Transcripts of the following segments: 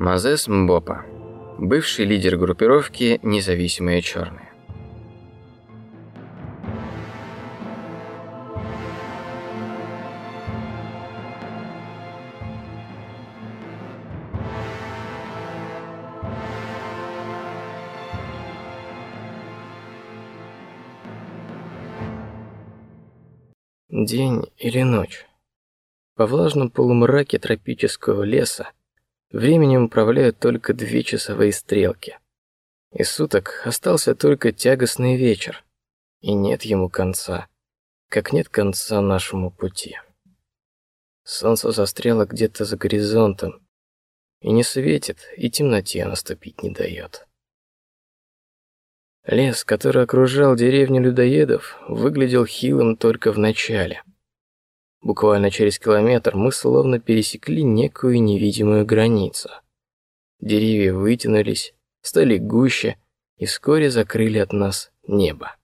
Мазес Мбопа, бывший лидер группировки «Независимые черные». День или ночь. По влажном полумраке тропического леса временем управляют только две часовые стрелки. Из суток остался только тягостный вечер, и нет ему конца, как нет конца нашему пути. Солнце застряло где-то за горизонтом, и не светит, и темноте наступить не дает. Лес, который окружал деревню людоедов, выглядел хилым только в начале. Буквально через километр мы словно пересекли некую невидимую границу. Деревья вытянулись, стали гуще и вскоре закрыли от нас небо.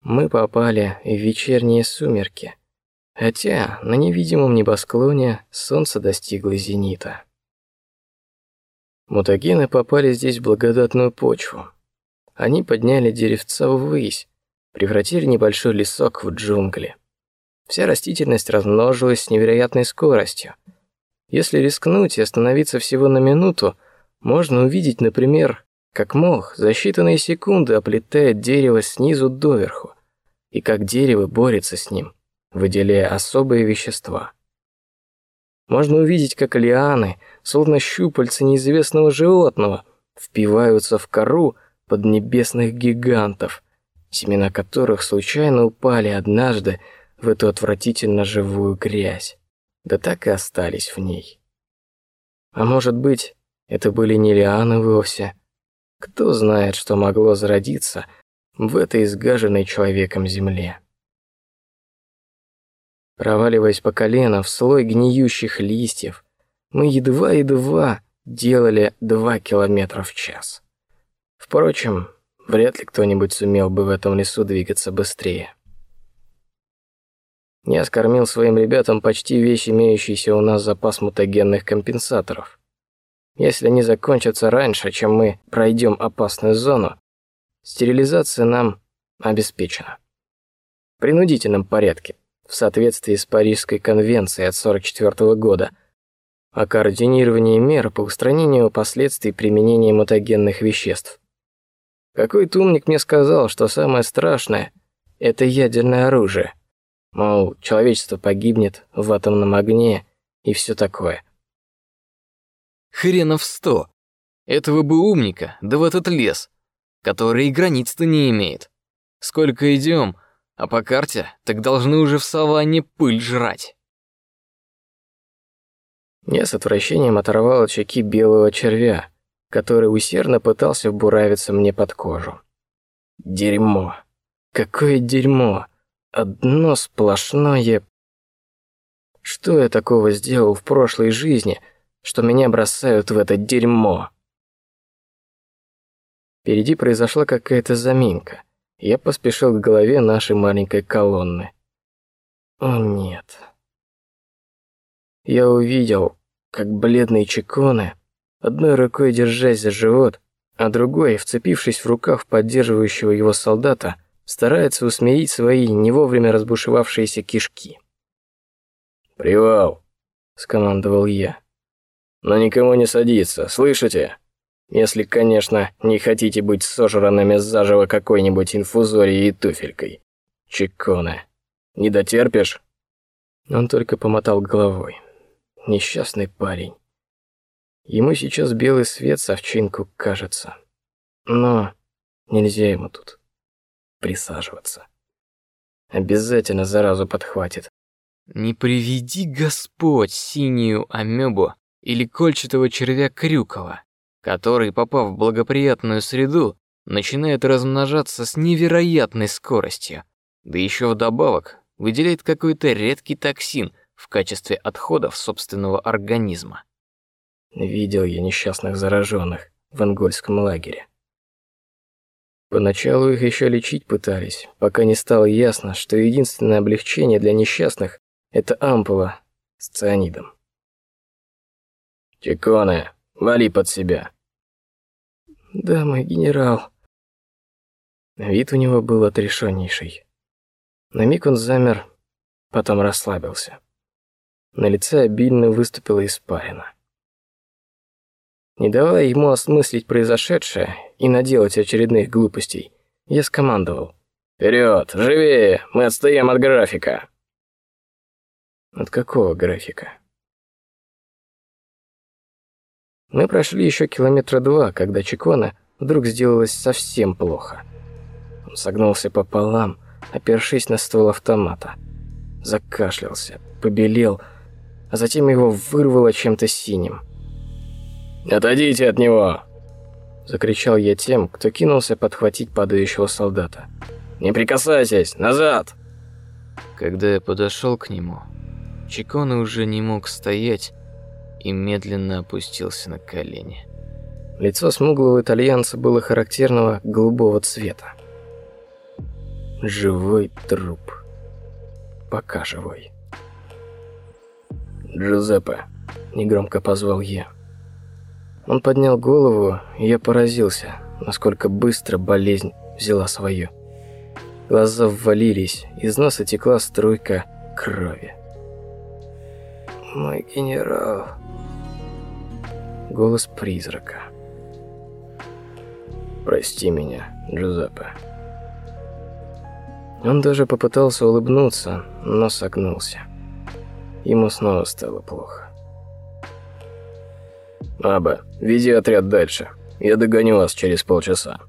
Мы попали в вечерние сумерки, хотя на невидимом небосклоне солнце достигло зенита. Мутагены попали здесь в благодатную почву. Они подняли деревца ввысь, превратили небольшой лесок в джунгли. Вся растительность размножилась с невероятной скоростью. Если рискнуть и остановиться всего на минуту, можно увидеть, например, как мох за считанные секунды оплетает дерево снизу доверху, и как дерево борется с ним, выделяя особые вещества. Можно увидеть, как лианы, словно щупальца неизвестного животного, впиваются в кору поднебесных гигантов, семена которых случайно упали однажды в эту отвратительно живую грязь, да так и остались в ней. А может быть, это были не лианы вовсе? Кто знает, что могло зародиться в этой изгаженной человеком земле? Проваливаясь по колено в слой гниющих листьев, мы едва-едва делали два километра в час. Впрочем, вряд ли кто-нибудь сумел бы в этом лесу двигаться быстрее. Я скормил своим ребятам почти весь имеющийся у нас запас мутагенных компенсаторов. Если они закончатся раньше, чем мы пройдем опасную зону, стерилизация нам обеспечена. В принудительном порядке в соответствии с Парижской конвенцией от 44 года о координировании мер по устранению последствий применения мутагенных веществ. Какой-то умник мне сказал, что самое страшное – это ядерное оружие. Мол, человечество погибнет в атомном огне и все такое. Хренов сто. Этого бы умника, да в этот лес, который и границ-то не имеет. Сколько идем, а по карте так должны уже в саванне пыль жрать. Я с отвращением оторвал от щеки белого червя, который усердно пытался буравиться мне под кожу. Дерьмо. Какое дерьмо. Одно сплошное... Что я такого сделал в прошлой жизни, что меня бросают в это дерьмо? Впереди произошла какая-то заминка. Я поспешил к голове нашей маленькой колонны. О нет. Я увидел, как бледный Чеконе, одной рукой держась за живот, а другой, вцепившись в рукав поддерживающего его солдата, старается усмирить свои не вовремя разбушевавшиеся кишки. «Привал!» — скомандовал я. «Но никому не садиться, слышите?» Если, конечно, не хотите быть сожранными заживо какой-нибудь инфузорией и туфелькой. Чекона. Не дотерпишь?» Он только помотал головой. Несчастный парень. Ему сейчас белый свет с овчинку кажется. Но нельзя ему тут присаживаться. Обязательно заразу подхватит. Не приведи Господь синюю амебу или кольчатого червя крюкова который, попав в благоприятную среду, начинает размножаться с невероятной скоростью, да еще вдобавок выделяет какой-то редкий токсин в качестве отходов собственного организма. Видел я несчастных зараженных в ангольском лагере. Поначалу их еще лечить пытались, пока не стало ясно, что единственное облегчение для несчастных – это ампула с цианидом. Чеконе, вали под себя. Да, мой генерал. Вид у него был отрешеннейший. На миг он замер, потом расслабился. На лице обильно выступила испарина. Не давая ему осмыслить произошедшее и наделать очередных глупостей, я скомандовал. «Вперед, живее, мы отстаем от графика!» От какого графика? Мы прошли еще километра два, когда Чикона вдруг сделалось совсем плохо. Он согнулся пополам, опершись на ствол автомата. Закашлялся, побелел, а затем его вырвало чем-то синим. «Отойдите от него!» Закричал я тем, кто кинулся подхватить падающего солдата. «Не прикасайтесь! Назад!» Когда я подошел к нему, Чиконе уже не мог стоять и медленно опустился на колени. Лицо смуглого итальянца было характерного голубого цвета. Живой труп. Пока живой. «Джузеппе», — негромко позвал я. Он поднял голову, и я поразился, насколько быстро болезнь взяла свое. Глаза ввалились, из носа текла струйка крови. «Мой генерал...» Голос призрака. «Прости меня, Джузеппе». Он даже попытался улыбнуться, но согнулся. Ему снова стало плохо. «Аба, веди отряд дальше. Я догоню вас через полчаса».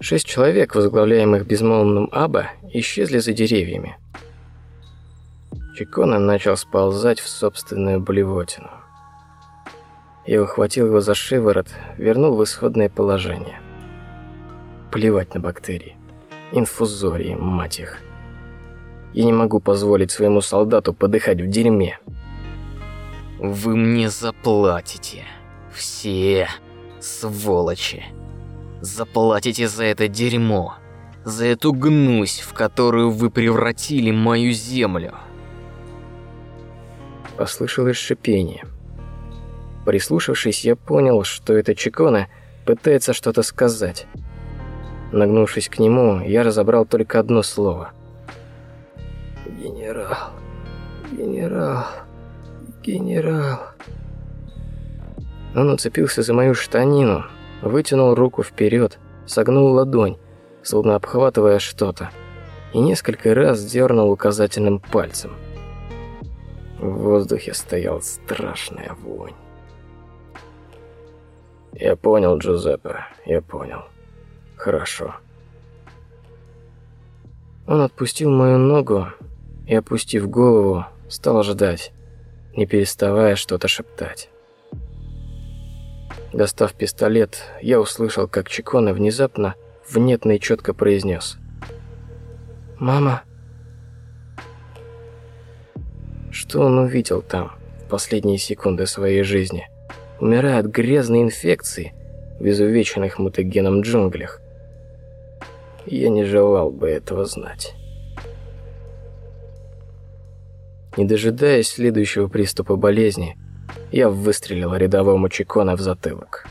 Шесть человек, возглавляемых безмолвным Аба, исчезли за деревьями. Чикона начал сползать в собственную блевотину. Я ухватил его за шиворот, вернул в исходное положение. Плевать на бактерии. Инфузории, мать их. Я не могу позволить своему солдату подыхать в дерьме. Вы мне заплатите. Все сволочи. Заплатите за это дерьмо. За эту гнусь, в которую вы превратили мою землю. Послышалось шипение. Прислушавшись, я понял, что это Чикона пытается что-то сказать. Нагнувшись к нему, я разобрал только одно слово. «Генерал, генерал, генерал». Он уцепился за мою штанину, вытянул руку вперед, согнул ладонь, словно обхватывая что-то, и несколько раз дернул указательным пальцем. В воздухе стоял страшная вонь. Я понял, Джузеппе, я понял. Хорошо. Он отпустил мою ногу и, опустив голову, стал ждать, не переставая что-то шептать. Достав пистолет, я услышал, как Чикона внезапно, внятно и четко произнес. «Мама!» Что он увидел там в последние секунды своей жизни, умирая от грязной инфекции в изувеченных мутагеном джунглях? Я не желал бы этого знать. Не дожидаясь следующего приступа болезни, я выстрелил рядовому Чикона в затылок.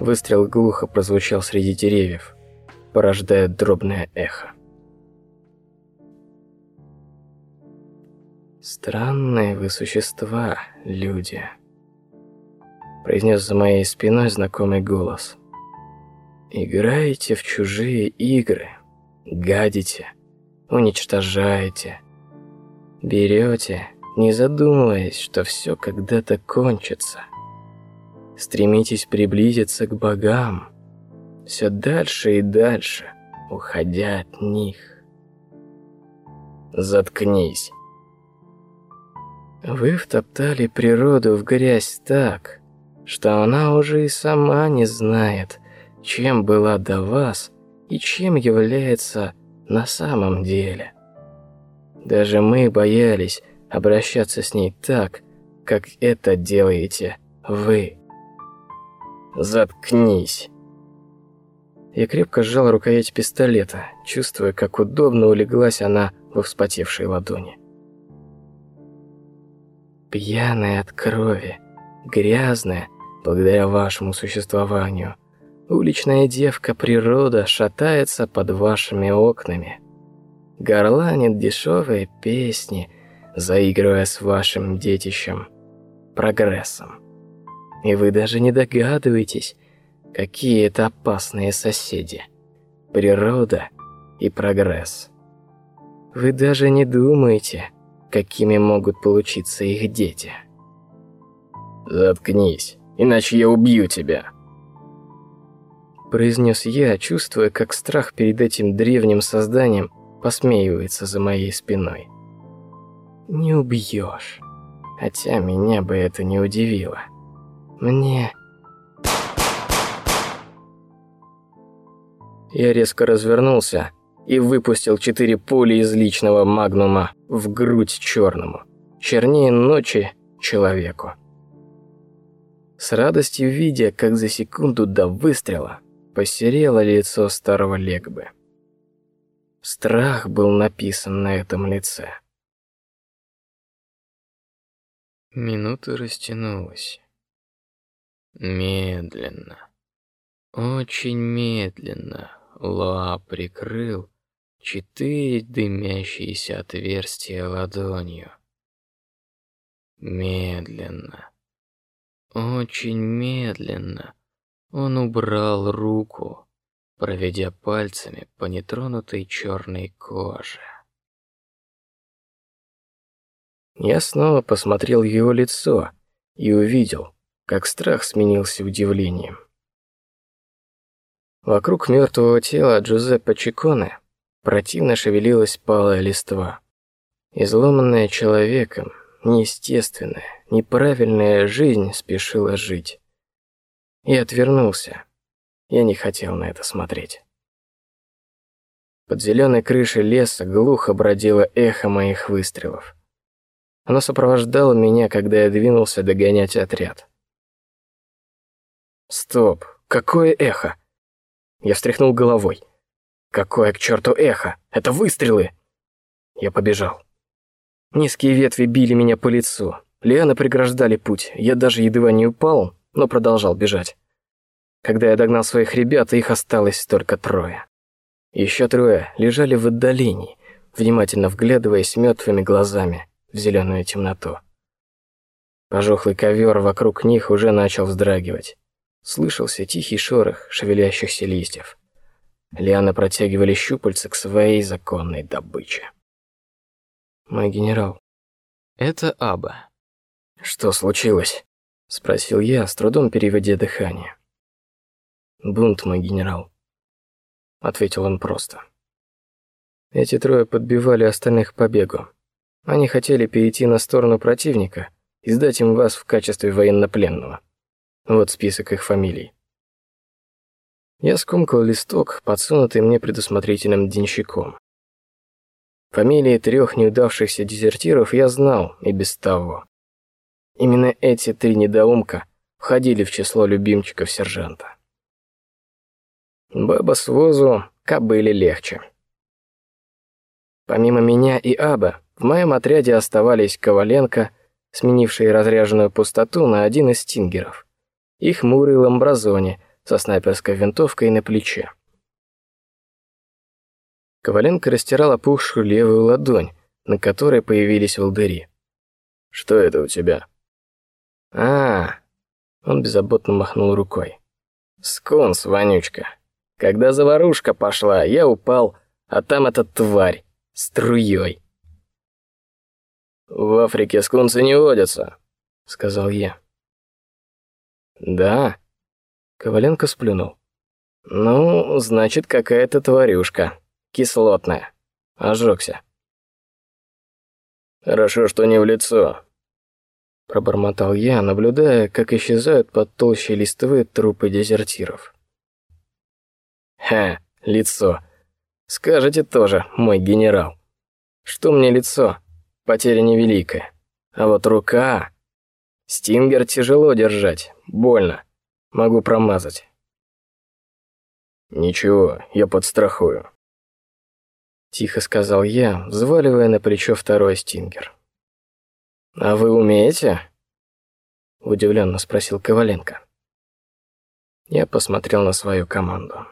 Выстрел глухо прозвучал среди деревьев, порождая дробное эхо. «Странные вы существа, люди», — произнес за моей спиной знакомый голос. «Играете в чужие игры, гадите, уничтожаете, берете, не задумываясь, что все когда-то кончится. Стремитесь приблизиться к богам, все дальше и дальше, уходя от них. Заткнись. Вы втоптали природу в грязь так, что она уже и сама не знает, чем была до вас и чем является на самом деле. Даже мы боялись обращаться с ней так, как это делаете вы. Заткнись. Я крепко сжал рукоять пистолета, чувствуя, как удобно улеглась она во вспотевшей ладони. Пьяная от крови, грязная, благодаря вашему существованию. Уличная девка природа шатается под вашими окнами. Горланит дешевые песни, заигрывая с вашим детищем, прогрессом. И вы даже не догадываетесь, какие это опасные соседи. Природа и прогресс. Вы даже не думаете, какими могут получиться их дети. Заткнись, иначе я убью тебя. Произнес я, чувствуя, как страх перед этим древним созданием посмеивается за моей спиной. Не убьешь, хотя меня бы это не удивило. Мне Я резко развернулся и выпустил четыре пули из личного магнума в грудь черному, чернее ночи человеку. С радостью видя, как за секунду до выстрела посерело лицо старого Легбы. Страх был написан на этом лице. Минута растянулась. Медленно, очень медленно Луа прикрыл четыре дымящиеся отверстия ладонью. Медленно, очень медленно он убрал руку, проведя пальцами по нетронутой черной коже. Я снова посмотрел его лицо и увидел, как страх сменился удивлением. Вокруг мертвого тела Джузеппе Чиконе противно шевелилась палая листва. Изломанная человеком, неестественная, неправильная жизнь спешила жить. И отвернулся. Я не хотел на это смотреть. Под зеленой крышей леса глухо бродило эхо моих выстрелов. Оно сопровождало меня, когда я двинулся догонять отряд. Стоп, какое эхо? Я встряхнул головой. Какое к черту эхо? Это выстрелы! Я побежал. Низкие ветви били меня по лицу. Лианы преграждали путь. Я даже едва не упал, но продолжал бежать. Когда я догнал своих ребят, их осталось только трое. Еще трое лежали в отдалении, внимательно вглядываясь мертвыми глазами в зеленую темноту. Пожухлый ковер вокруг них уже начал вздрагивать. Слышался тихий шорох шевелящихся листьев. Лианы протягивали щупальца к своей законной добыче. Мой генерал. Это Аба. Что случилось? Спросил я, с трудом переводя дыхание. Бунт, мой генерал. Ответил он просто. Эти трое подбивали остальных к побегу. Они хотели перейти на сторону противника и сдать им вас в качестве военнопленного. Вот список их фамилий. Я скомкал листок, подсунутый мне предусмотрительным денщиком. Фамилии трех неудавшихся дезертиров я знал и без того. Именно эти три недоумка входили в число любимчиков сержанта. Баба с возу кобыли легче. Помимо меня и Аба, в моем отряде оставались Коваленко, сменивший разряженную пустоту на один из стингеров, и хмурый Ламбразони со снайперской винтовкой на плече. Коваленко растирал опухшую левую ладонь, на которой появились волдыри. «Что это у тебя?» А, Он беззаботно махнул рукой. «Скунс, вонючка. Когда заварушка пошла, я упал, а там эта тварь, струей». «В Африке скунсы не водятся», — сказал я. Да. Коваленко сплюнул. Ну, значит, какая-то тварюшка. Кислотная. Ожегся. Хорошо, что не в лицо. Пробормотал я, наблюдая, как исчезают под толщей листвы трупы дезертиров. Ха, лицо. Скажете тоже, мой генерал. Что мне лицо? Потеря невеликая. А вот рука... Стингер тяжело держать, больно. Могу промазать. Ничего, я подстрахую. Тихо сказал я, взваливая на плечо второй стингер. «А вы умеете?» – удивленно спросил Коваленко. Я посмотрел на свою команду.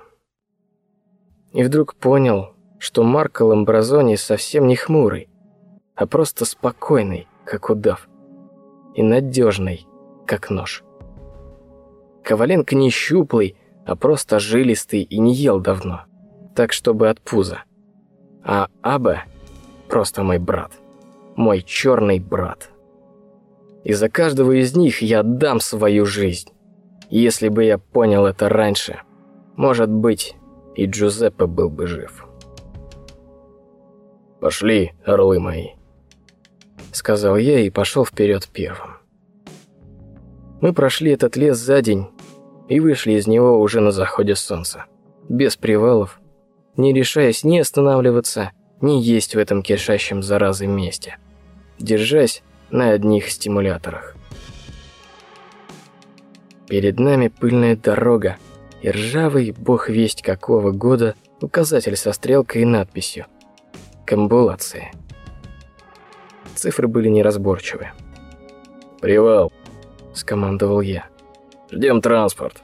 И вдруг понял, что Марко Ламбразони совсем не хмурый, а просто спокойный, как удав, и надежный, как нож. Коваленко не щуплый, а просто жилистый и не ел давно, так чтобы от пуза. А Аба просто мой брат, мой черный брат. И за каждого из них я отдам свою жизнь. Если бы я понял это раньше, может быть, и Джузеппе был бы жив. «Пошли, орлы мои», — сказал я и пошел вперед первым. Мы прошли этот лес за день и вышли из него уже на заходе солнца, без привалов, не решаясь ни останавливаться, ни есть в этом кишащем заразой месте, держась на одних стимуляторах. Перед нами пыльная дорога и ржавый, бог весть какого года, указатель со стрелкой и надписью «Камбулация». Цифры были неразборчивы. «Привал», – скомандовал я. «Ждем транспорт».